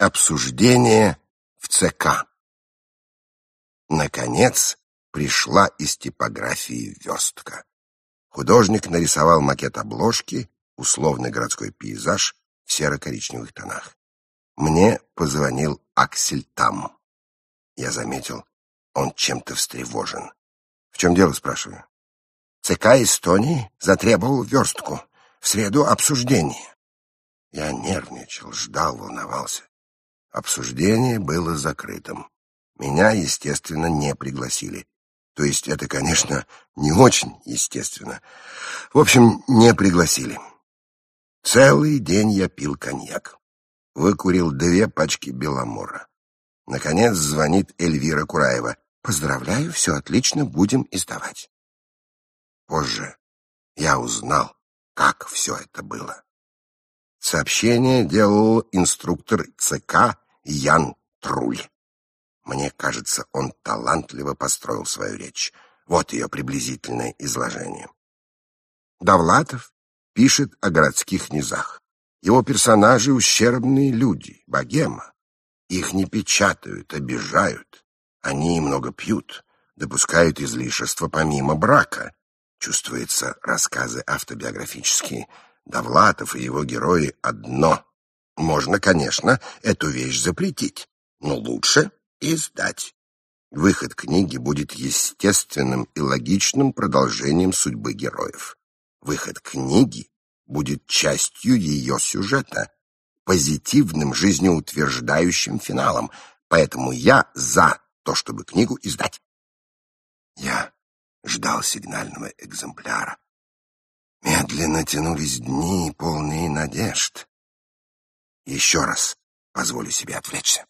Обсуждение в ЦК. Наконец пришла из типографии верстка. Художник нарисовал макет обложки, условный городской пейзаж в серо-коричневых тонах. Мне позвонил Аксель Там. Я заметил, он чем-то встревожен. В чем дело, спрашиваю? ЦК Эстонии затребовал верстку. В среду обсуждение. Я нервничал, ждал, волновался. Обсуждение было закрытым. Меня, естественно, не пригласили. То есть это, конечно, не очень естественно. В общем, не пригласили. Целый день я пил коньяк. Выкурил две пачки Беломора. Наконец звонит Эльвира Кураева. «Поздравляю, все отлично, будем издавать». Позже я узнал, как все это было. Сообщение делал инструктор ЦК Ян Труль. Мне кажется, он талантливо построил свою речь. Вот ее приблизительное изложение. Довлатов пишет о городских низах. Его персонажи — ущербные люди, богема. Их не печатают, обижают. Они много пьют, допускают излишества помимо брака. Чувствуется, рассказы автобиографические. Довлатов и его герои одно. Можно, конечно, эту вещь запретить, но лучше издать. Выход книги будет естественным и логичным продолжением судьбы героев. Выход книги будет частью ее сюжета, позитивным жизнеутверждающим финалом, поэтому я за то, чтобы книгу издать. Я ждал сигнального экземпляра. Медленно тянулись дни, полные надежд. Еще раз позволю себе отвлечься.